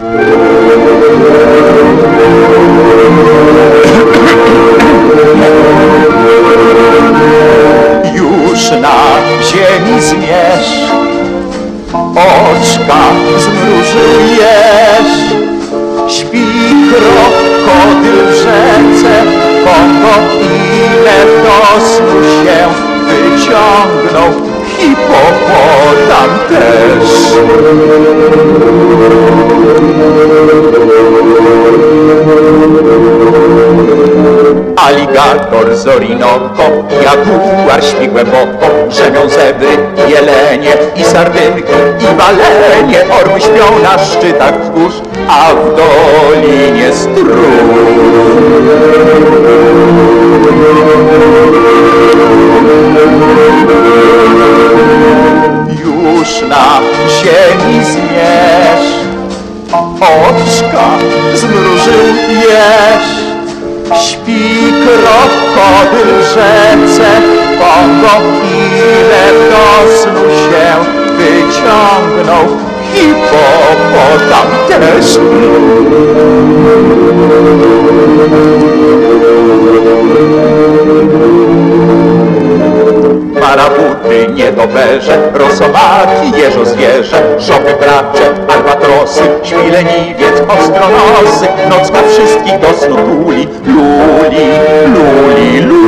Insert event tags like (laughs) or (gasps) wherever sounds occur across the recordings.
Już Orinoco, jaguar śpi głęboko, drzemią zebry, jelenie i sardynki i walenie. Orły śpią na szczytach wzgórz, a w dolinie strój. Już na ziemi zmierz, oczka zmrużyjesz. Śpi krokodyl w rzece, Kongo ile do snu się wyciągnął, hipopotam też. Marabuty, niedoberze, rosomaki, jeżo zwierzę, żoby bracze, albatrosy, śpi leniwiec, ostronosy, noc ma wszystkich do snu tuli, luli, luli, luli.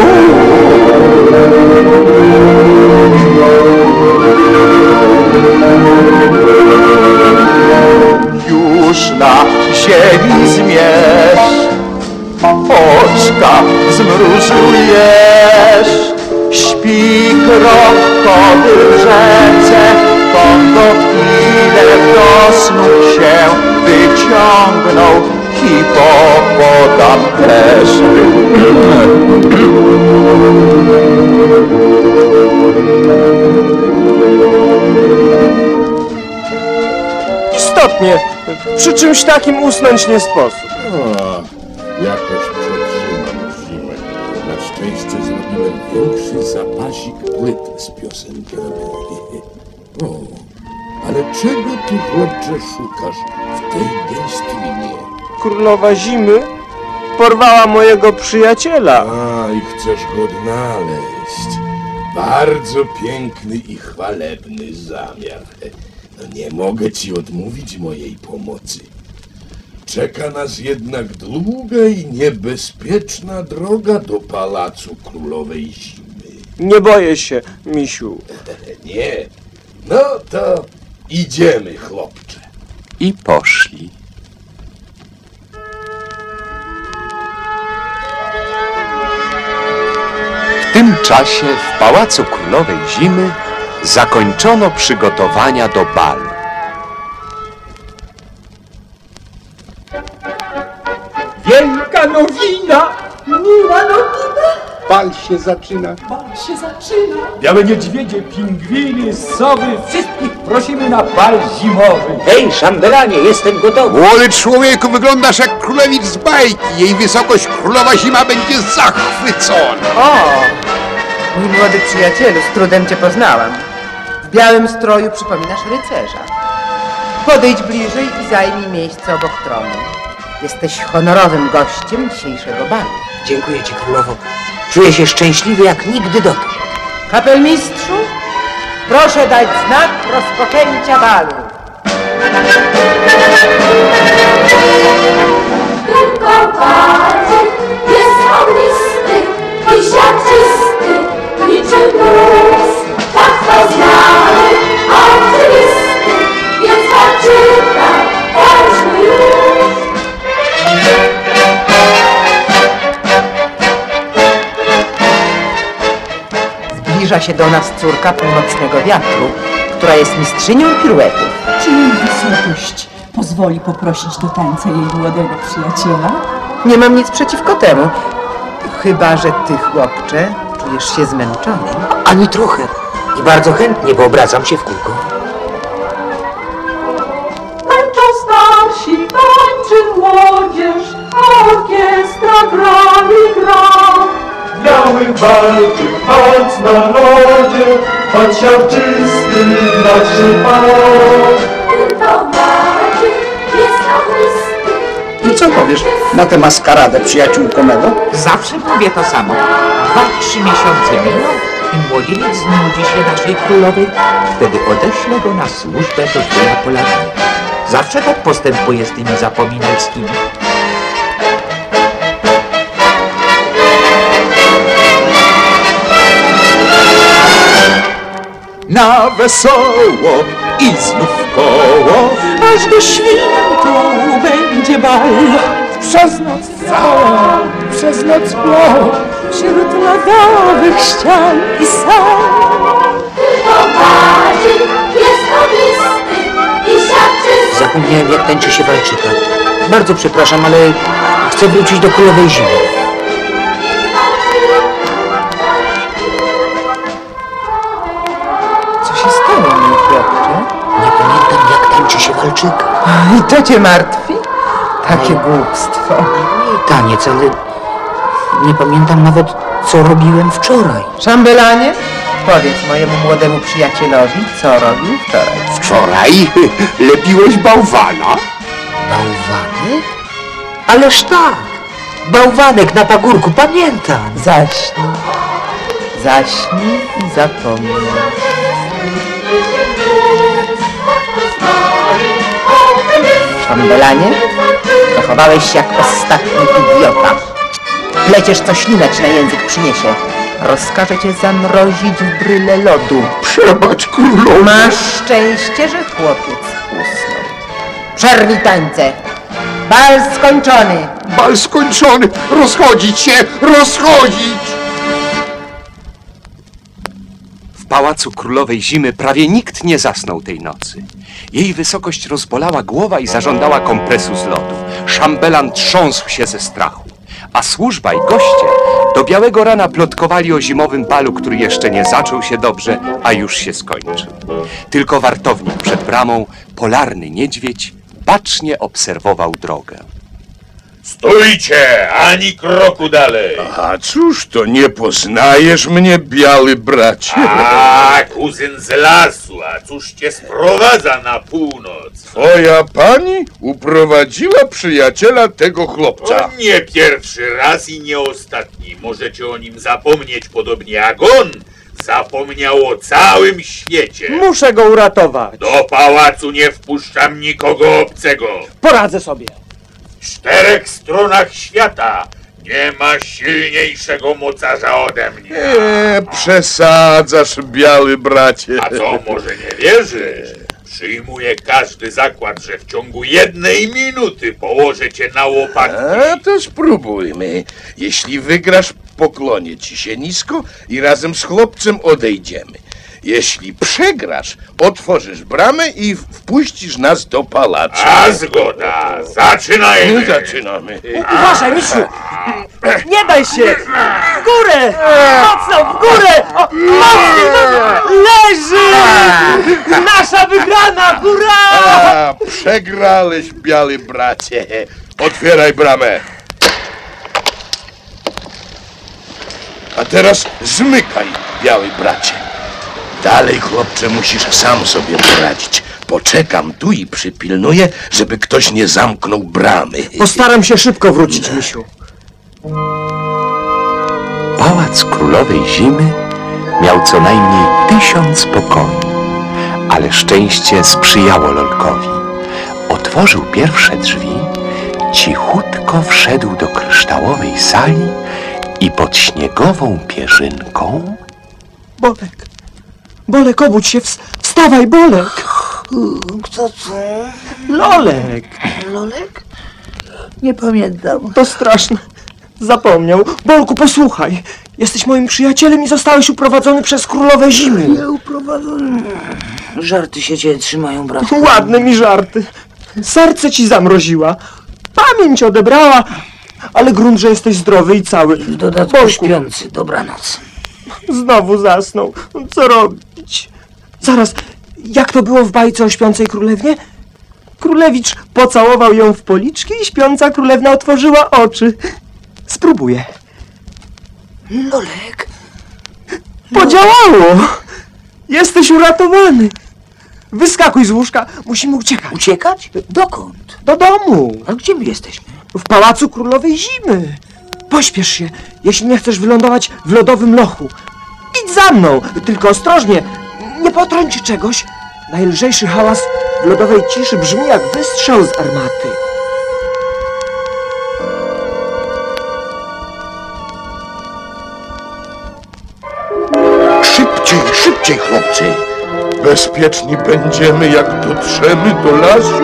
Już na ziemi zmierz, oczka zmrużujesz. Śpi krokodyl w rzece, Kongo ile do snu się wyciągnął, hipopotam też. Istotnie, przy czymś takim usnąć nie sposób. O, jakoś przetrzymam zapasik płyt z piosenkami. O, ale czego ty, chłopcze, szukasz w tej gęstwinie? Królowa Zimy porwała mojego przyjaciela. A, i chcesz go odnaleźć. Bardzo piękny i chwalebny zamiar. No nie mogę ci odmówić mojej pomocy. Czeka nas jednak długa i niebezpieczna droga do pałacu królowej zimy. Nie boję się, misiu. (laughs) Nie, no to idziemy, chłopcze. I poszli. W tym czasie w Pałacu Królowej Zimy zakończono przygotowania do balu. Bal się zaczyna. Bal się zaczyna! Białe niedźwiedzie, pingwiny, sowy, wszystkich prosimy na bal zimowy. Hej, szambelanie, jestem gotowy. Młody człowieku, wyglądasz jak królewicz z bajki. Jej wysokość królowa zima będzie zachwycona. O! Mój młody przyjacielu, z trudem cię poznałam. W białym stroju przypominasz rycerza. Podejdź bliżej i zajmij miejsce obok tronu. Jesteś honorowym gościem dzisiejszego balu. Dziękuję ci, królowo. Czuję się szczęśliwy jak nigdy dotąd. Kapelmistrzu, proszę dać znak rozpoczęcia balu. Tylko bardziej jest ognisty i siarczysty, niczym mróz. Tak to znany, oczywisty, więc odczyta Zbliża się do nas córka północnego wiatru, która jest mistrzynią piruetów. Czy jej wysokość pozwoli poprosić do tańca jej młodego przyjaciela? Nie mam nic przeciwko temu. Chyba, że ty, chłopcze, czujesz się zmęczony. Ani trochę. I bardzo chętnie, bo obracam się w kółko. Tańczą starsi, tańczy młodzież, a orkiestra gra i gra. Biały walczyk, pac na lodzie, pac siarczysty, naszy pan. Tylko bardziej jest Co powiesz na tę maskaradę przyjaciółko mego? Zawsze mówię to samo. Dwa, trzy miesiące miną i młodzieniec znudzi się naszej królowej. Wtedy odeślę go na służbę do króla Polarnego. Zawsze tak postępuję z tymi zapominalskimi. Na wesoło i znów koło Aż do świtu będzie bal. Przez noc całą, przez noc blok, wśród lodowych ścian i sal. Poparzy, jest ognisty i siarczy Zapomniałem, jak tańczy się walczyka. Bardzo przepraszam, ale chcę wrócić do królowej zimy. Tańczy się walczyka. I to cię martwi? Takie głupstwo. Nie taniec, ale nie pamiętam nawet, co robiłem wczoraj. Szambelanie, powiedz mojemu młodemu przyjacielowi, co robił wczoraj. Wczoraj (laughs) lepiłeś bałwana? Bałwanek? Ależ tak! Bałwanek na pagórku, pamiętam! Zaśnij. Zaśnij i zapomnij. Szambelanie, zachowałeś się jak ostatni idiota. Pleciesz co ślinę ci na język przyniesie. Rozkażę cię zamrozić w bryle lodu. Przebacz królowo. Masz szczęście, że chłopiec usnął. Przerwij tańce. Bal skończony. Bal skończony. Rozchodzić się, rozchodzić. Pałacu królowej zimy prawie nikt nie zasnął tej nocy. Jej wysokość rozbolała głowa i zażądała kompresu z lodu. Szambelan trząsł się ze strachu, a służba i goście do białego rana plotkowali o zimowym balu, który jeszcze nie zaczął się dobrze, a już się skończył. Tylko wartownik przed bramą, polarny niedźwiedź, bacznie obserwował drogę. Stójcie, ani kroku dalej. A cóż to, nie poznajesz mnie, biały bracie? A, kuzyn z lasu, a cóż cię sprowadza na północ? Twoja pani uprowadziła przyjaciela tego chłopca. Nie pierwszy raz i nie ostatni. Możecie o nim zapomnieć, podobnie jak on zapomniał o całym świecie. Muszę go uratować. Do pałacu nie wpuszczam nikogo obcego. Poradzę sobie. W czterech stronach świata nie ma silniejszego mocarza ode mnie. Nie przesadzasz, biały bracie. A co, może nie wierzysz? Przyjmuję każdy zakład, że w ciągu jednej minuty położę cię na łopatki. A to spróbujmy. Jeśli wygrasz, pokłonię ci się nisko i razem z chłopcem odejdziemy. Jeśli przegrasz, otworzysz bramę i wpuścisz nas do pałacu. A zgoda, zaczynajmy. Zaczynamy. Uważaj, misiu! Nie daj się! W górę! Mocno, w górę! O, mocniej! No, leży! Nasza wygrana! Hurra! A, przegrałeś, biały bracie. Otwieraj bramę. A teraz zmykaj, biały bracie. Dalej, chłopcze, musisz sam sobie poradzić. Poczekam tu i przypilnuję, żeby ktoś nie zamknął bramy. Postaram się szybko wrócić, misiu. Pałac królowej zimy miał co najmniej tysiąc pokoi, ale szczęście sprzyjało Lolkowi. Otworzył pierwsze drzwi, cichutko wszedł do kryształowej sali i pod śniegową pierzynką Bolek! Bolek, obudź się! Ws- Wstawaj, Bolek! (gasps) Kto to? Lolek! Lolek? Nie pamiętam. To straszne. Zapomniał. Bolku, posłuchaj. Jesteś moim przyjacielem i zostałeś uprowadzony przez królowę zimy. Nie uprowadzony. Żarty się cię trzymają, bratku. Ładne mi żarty. Serce ci zamroziła. Pamięć odebrała. Ale grunt, że jesteś zdrowy i cały. W dodatku Bolku, śpiący. Dobranoc. Znowu zasnął. Co robić? Zaraz, jak to było w bajce o śpiącej królewnie? Królewicz pocałował ją w policzki i śpiąca królewna otworzyła oczy. Spróbuję. Lolek? Podziałało! Jesteś uratowany. Wyskakuj z łóżka, musimy uciekać. Uciekać? Dokąd? Do domu, A gdzie my jesteśmy? w Pałacu Królowej Zimy. Pośpiesz się, jeśli nie chcesz wylądować w lodowym lochu. Idź za mną, tylko ostrożnie, nie potrąć czegoś. Najlżejszy hałas w lodowej ciszy brzmi jak wystrzał z armaty. Szybciej, szybciej, chłopcy. Bezpieczni będziemy, jak dotrzemy do lasu.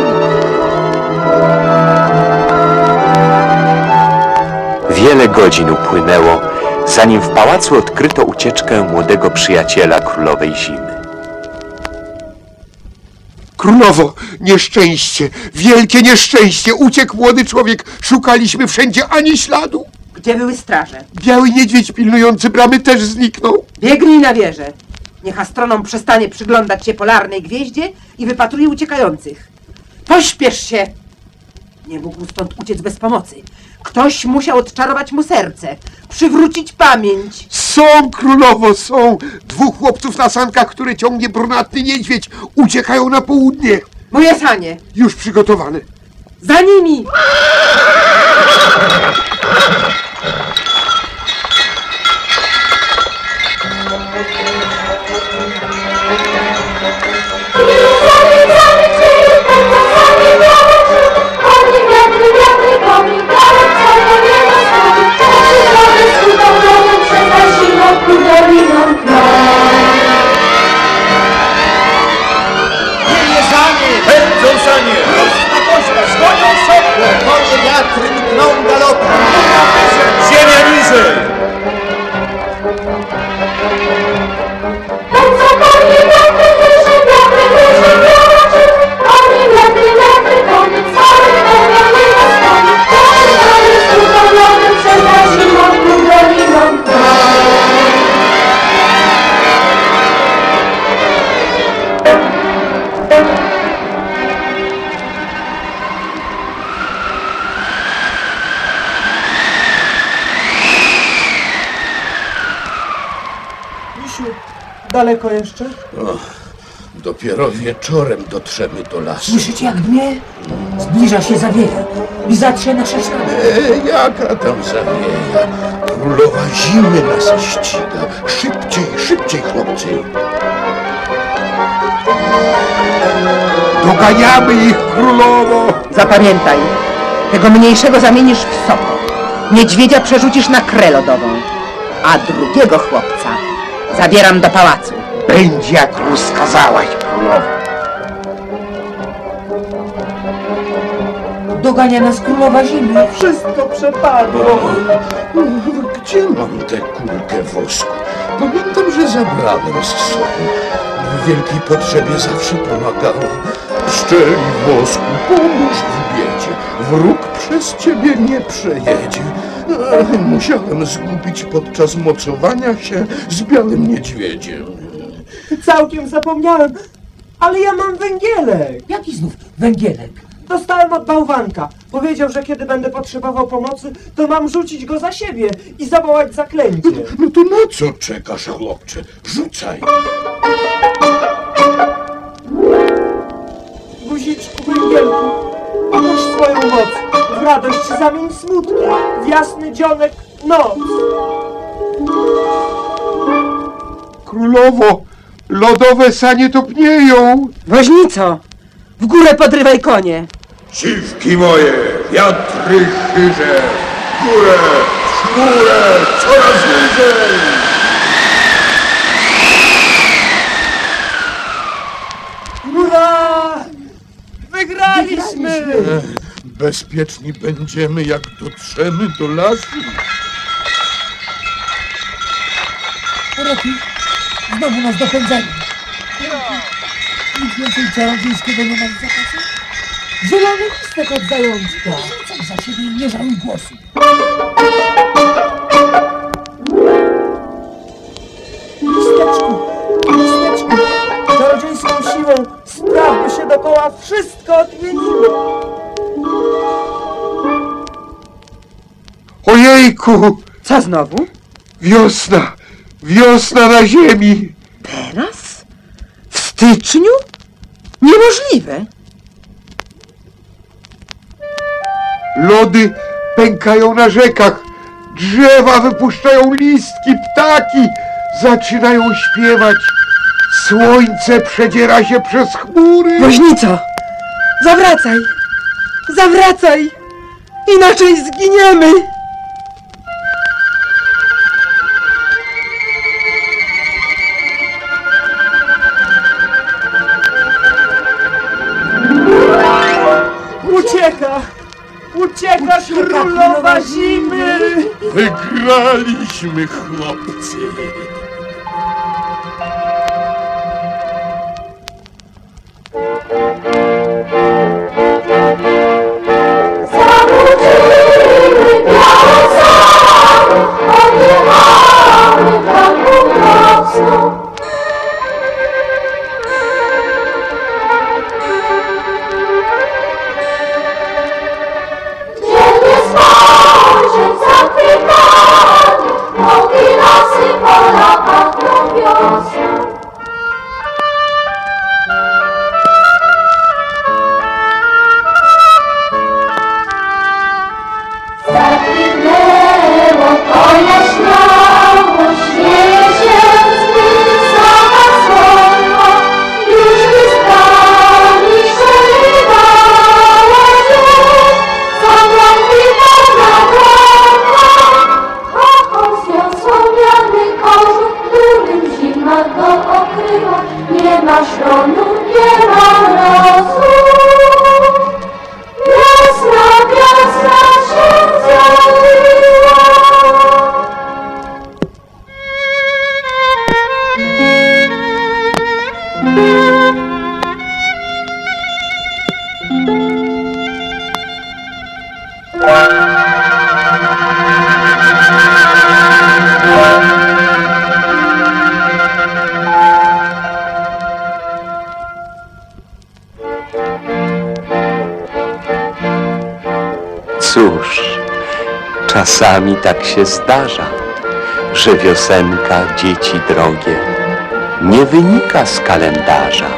Wiele godzin upłynęło, zanim w pałacu odkryto ucieczkę młodego przyjaciela królowej zimy. Królowo, nieszczęście, wielkie nieszczęście. Uciekł młody człowiek. Szukaliśmy wszędzie ani śladu. Gdzie były straże? Biały niedźwiedź pilnujący bramy też zniknął. Biegnij na wieżę. Niech astronom przestanie przyglądać się polarnej gwieździe i wypatruje uciekających. Pośpiesz się! Nie mógł stąd uciec bez pomocy. Ktoś musiał odczarować mu serce, przywrócić pamięć. Są, królowo, są. Dwóch chłopców na sankach, które ciągnie brunatny niedźwiedź. Uciekają na południe. Moje sanie, Już przygotowane. za nimi! Daleko jeszcze? Dopiero wieczorem dotrzemy do lasu. Słyszycie jak mnie? Zbliża się zawieja i zatrze nasze ślady. E, jaka tam zawieja? Królowa zimy nas ściga. Szybciej, szybciej, chłopcy. Doganiamy ich, królowo. Zapamiętaj, tego mniejszego zamienisz w sopę. Niedźwiedzia przerzucisz na krę lodową, a drugiego chłopca zabieram do pałacu. Będzie jak rozkazałaś, królowo. Dogania nas królowa zimy. Wszystko przepadło. Gdzie mam tę kulkę wosku? Pamiętam, że zabrałem z sobą. W wielkiej potrzebie zawsze pomagałem. Szczeli wosku, pomóż w biedzie. Wróg przez ciebie nie przejedzie. Musiałem zgubić podczas mocowania się z białym niedźwiedziem. Całkiem zapomniałem, ale ja mam węgielek. Jaki znów węgielek? Dostałem od bałwanka. Powiedział, że kiedy będę potrzebował pomocy, to mam rzucić go za siebie i zawołać zaklęcie. No to na co czekasz, chłopcze? Rzucaj. Guziczku węgielku, opuść swoją moc. W radość zamień smutki, w jasny dzionek noc. Królowo, lodowe sanie topnieją. Woźnico, w górę podrywaj konie. Siwki moje, wiatry chyrze, w górę, w górę, coraz wyżej! Hurra! Wygraliśmy! Bezpieczni będziemy, jak dotrzemy do lasu. Roki, znowu nas dopędzają. Nic więcej czarodziejskiego nie ma w zapasie? Zielony listek od zajączka. Rzucaj za siebie i nie żałuj głosu. Listeczku, listeczku, czarodziejską siłą spraw by się dokoła wszystko odmieniło. Ojejku, Co znowu? wiosna, wiosna na ziemi. Teraz? W styczniu? Niemożliwe. Lody pękają na rzekach, drzewa wypuszczają listki, ptaki zaczynają śpiewać. Słońce przedziera się przez chmury. Woźnico! Zawracaj! Zawracaj! Inaczej zginiemy! Ucieka! Ucieka królowa zimy! Wygraliśmy, chłopcy. Cóż, czasami tak się zdarza, że wiosenka, dzieci drogie, nie wynika z kalendarza,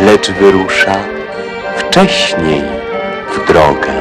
lecz wyrusza wcześniej w drogę.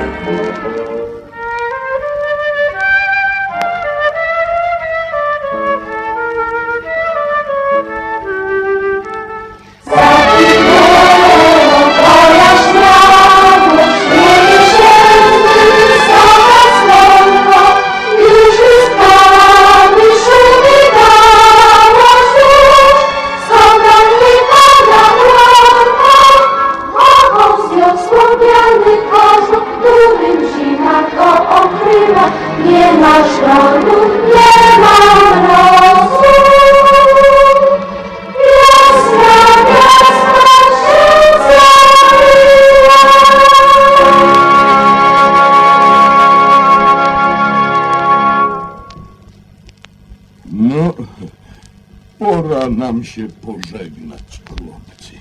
Się pożegnać, chłopcy.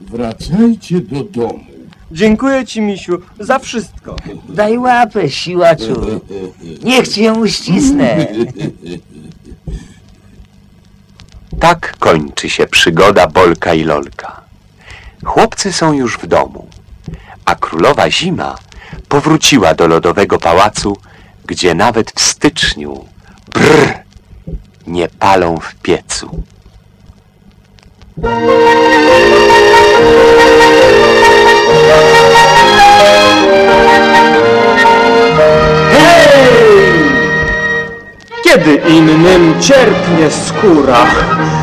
Wracajcie do domu. Dziękuję ci, misiu, za wszystko. Daj łapę, siłaczu. Niech ci ją uścisnę. Tak kończy się przygoda Bolka i Lolka. Chłopcy są już w domu, a królowa zima powróciła do lodowego pałacu, gdzie nawet w styczniu brr nie palą w piecu. Kiedy innym cierpnie skóra,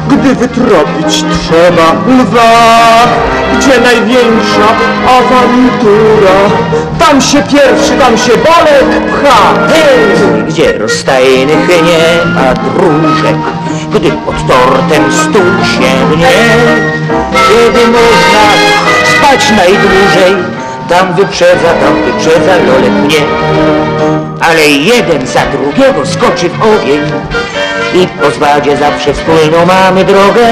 gdy wytropić trzeba lwa, gdzie największa awantura, tam się pierwszy, tam się bolek pcha. Hej, gdzie rozstajny nie ma dróżek, gdy pod tortem stół się mnie, kiedy można spać najdłużej, tam wyprzedza, tam wyprzedza lolek mnie. Ale jeden za drugiego skoczy w ogień i po zwadzie zawsze wspólną mamy drogę.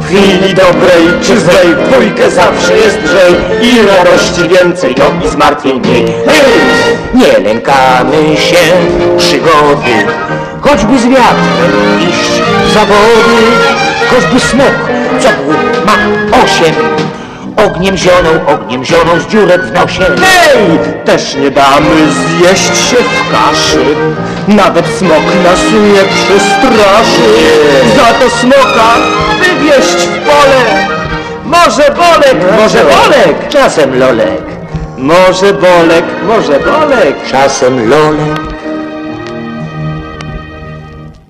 W chwili dobrej czy złej dwójkę zawsze jest lżej i radości więcej, no i zmartwień mniej. Hej! Nie lękamy się przygody, choćby z wiatrem iść w zawody, choćby smok, co ma osiem. Ogniem zionął, ogniem zionął z dziurek w nosie. Hej! Też nie damy zjeść się w kaszy. Nawet smok nas nie przestraszy. Za to smoka wywieźć w pole. Może Bolek, może Bolek, Czasem Lolek, może Bolek, może Bolek. czasem Lolek.